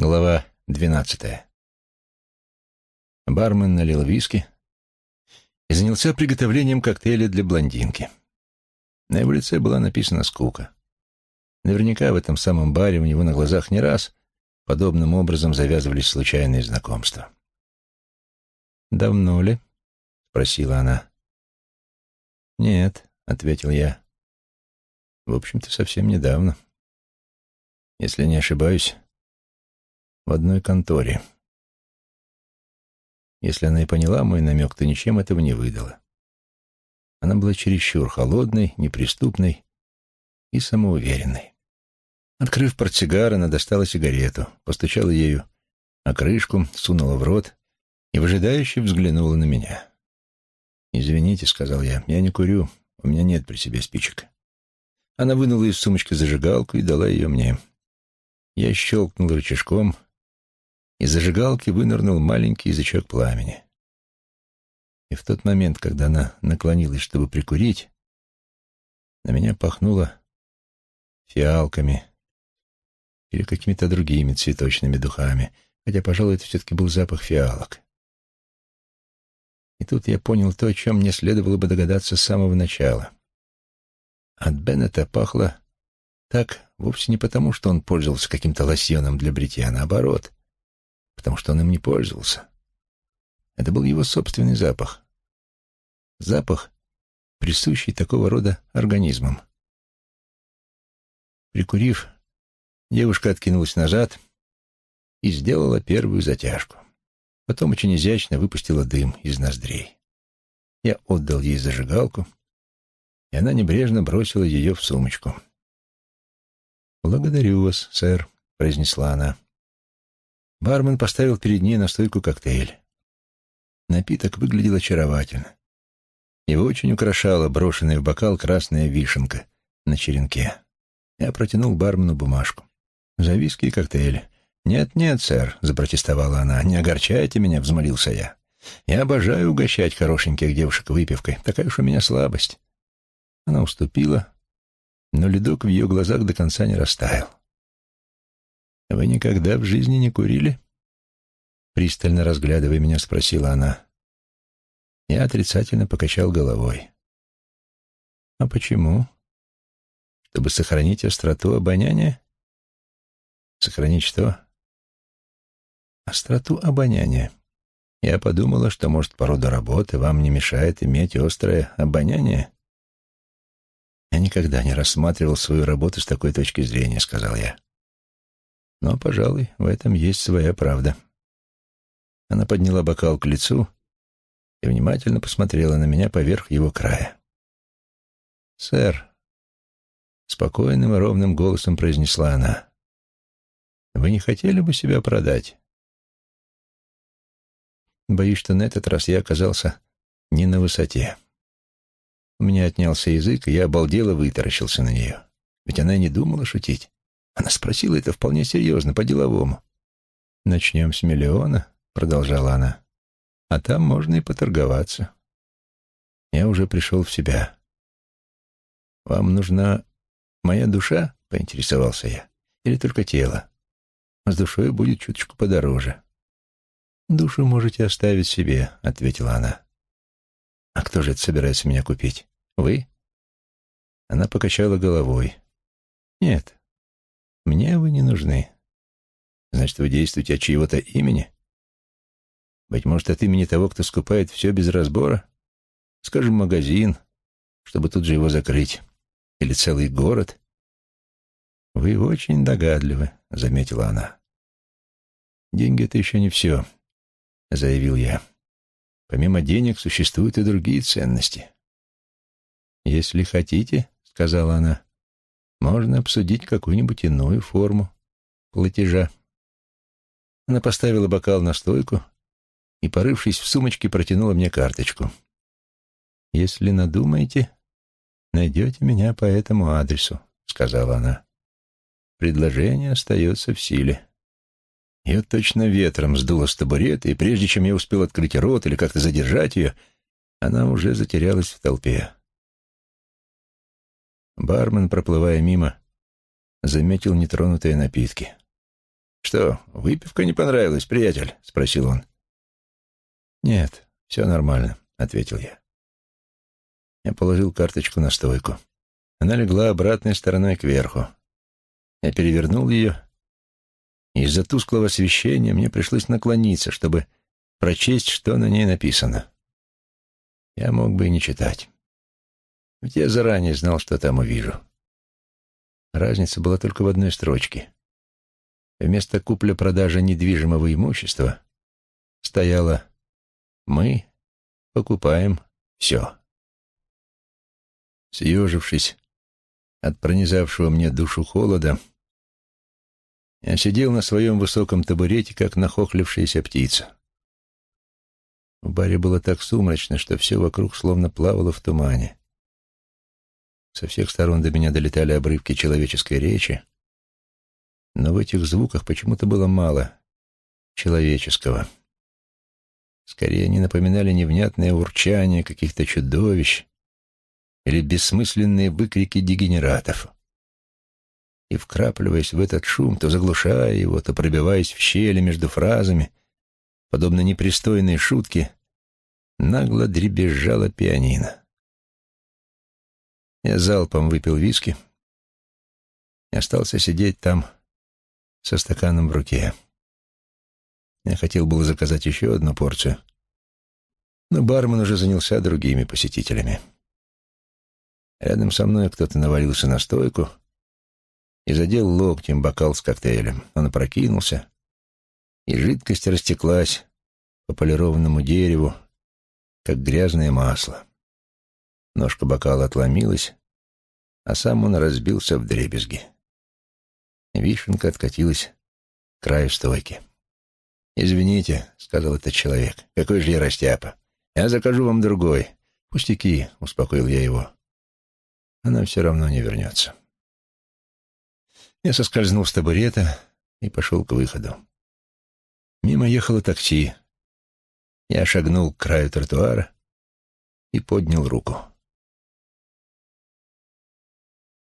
Глава двенадцатая. Бармен налил виски и занялся приготовлением коктейля для блондинки. На его лице была написана скука. Наверняка в этом самом баре у него на глазах не раз подобным образом завязывались случайные знакомства. «Давно ли?» — спросила она. «Нет», — ответил я. «В общем-то, совсем недавно. Если не ошибаюсь, в одной конторе. Если она и поняла мой намек, то ничем этого не выдала. Она была чересчур холодной, неприступной и самоуверенной. Открыв портсигар, она достала сигарету, постучала ею о крышку, сунула в рот и выжидающе взглянула на меня. «Извините», — сказал я, — «я не курю, у меня нет при себе спичек». Она вынула из сумочки зажигалку и дала ее мне. Я щелкнул рычажком — из зажигалки вынырнул маленький язычок пламени. И в тот момент, когда она наклонилась, чтобы прикурить, на меня пахнуло фиалками или какими-то другими цветочными духами, хотя, пожалуй, это все-таки был запах фиалок. И тут я понял то, о чем мне следовало бы догадаться с самого начала. От Беннета пахло так вовсе не потому, что он пользовался каким-то лосьоном для бритья, а наоборот потому что он им не пользовался. Это был его собственный запах. Запах, присущий такого рода организмам. Прикурив, девушка откинулась назад и сделала первую затяжку. Потом очень изящно выпустила дым из ноздрей. Я отдал ей зажигалку, и она небрежно бросила ее в сумочку. «Благодарю вас, сэр», — произнесла она. Бармен поставил перед ней на стойку коктейль. Напиток выглядел очаровательно. Его очень украшала брошенная в бокал красная вишенка на черенке. Я протянул бармену бумажку. «За виски и коктейль». «Нет-нет, сэр», — запротестовала она, — «не огорчайте меня», — взмолился я. «Я обожаю угощать хорошеньких девушек выпивкой. Такая уж у меня слабость». Она уступила, но ледок в ее глазах до конца не растаял. «Вы никогда в жизни не курили?» Пристально разглядывая меня, спросила она. Я отрицательно покачал головой. «А почему? Чтобы сохранить остроту обоняния?» «Сохранить что?» «Остроту обоняния. Я подумала, что, может, по роду работы вам не мешает иметь острое обоняние?» «Я никогда не рассматривал свою работу с такой точки зрения», — сказал я. Но, пожалуй, в этом есть своя правда. Она подняла бокал к лицу и внимательно посмотрела на меня поверх его края. «Сэр», — спокойным и ровным голосом произнесла она, — «вы не хотели бы себя продать?» Боюсь, что на этот раз я оказался не на высоте. У меня отнялся язык, и я обалдело вытаращился на нее. Ведь она не думала шутить. Она спросила это вполне серьезно, по-деловому. «Начнем с миллиона», — продолжала она. «А там можно и поторговаться». Я уже пришел в себя. «Вам нужна моя душа?» — поинтересовался я. «Или только тело? с душой будет чуточку подороже». «Душу можете оставить себе», — ответила она. «А кто же это собирается меня купить? Вы?» Она покачала головой. «Нет, мне вы не нужны. Значит, вы действуете от чьего-то имени? Быть может, от имени того, кто скупает все без разбора? Скажем, магазин, чтобы тут же его закрыть. Или целый город? Вы очень догадливы, — заметила она. Деньги — это еще не все, — заявил я. Помимо денег существуют и другие ценности. Если хотите, — сказала она, можно обсудить какую-нибудь иную форму платежа. Она поставила бокал на стойку и, порывшись в сумочке, протянула мне карточку. «Если надумаете, найдете меня по этому адресу», — сказала она. «Предложение остается в силе». Ее точно ветром сдуло с табурета, и прежде чем я успел открыть рот или как-то задержать ее, она уже затерялась в толпе. Бармен, проплывая мимо, заметил нетронутые напитки. «Что, выпивка не понравилась, приятель?» — спросил он. «Нет, все нормально», — ответил я. Я положил карточку на стойку. Она легла обратной стороной кверху. Я перевернул ее, из-за тусклого освещения мне пришлось наклониться, чтобы прочесть, что на ней написано. Я мог бы и не читать. Ведь я заранее знал, что там увижу. Разница была только в одной строчке. Вместо купля-продажи недвижимого имущества стояло «Мы покупаем все». Съежившись от пронизавшего мне душу холода, я сидел на своем высоком табурете, как нахохлившаяся птица. В баре было так сумрачно, что все вокруг словно плавало в тумане. Со всех сторон до меня долетали обрывки человеческой речи, но в этих звуках почему-то было мало человеческого. Скорее, они напоминали невнятное урчание каких-то чудовищ или бессмысленные выкрики дегенератов. И, вкрапливаясь в этот шум, то заглушая его, то пробиваясь в щели между фразами, подобно непристойной шутке, нагло дребезжала пианино. Я залпом выпил виски и остался сидеть там со стаканом в руке. Я хотел было заказать еще одну порцию, но бармен уже занялся другими посетителями. Рядом со мной кто-то навалился на стойку и задел локтем бокал с коктейлем. Он опрокинулся, и жидкость растеклась по полированному дереву, как грязное масло. Ножка бокала отломилась, а сам он разбился в дребезги. Вишенка откатилась к краю стойки. «Извините», — сказал этот человек, — «какой же я растяпа. Я закажу вам другой». «Пустяки», — успокоил я его. «Она все равно не вернется». Я соскользнул с табурета и пошел к выходу. Мимо ехало такси. Я шагнул к краю тротуара и поднял руку.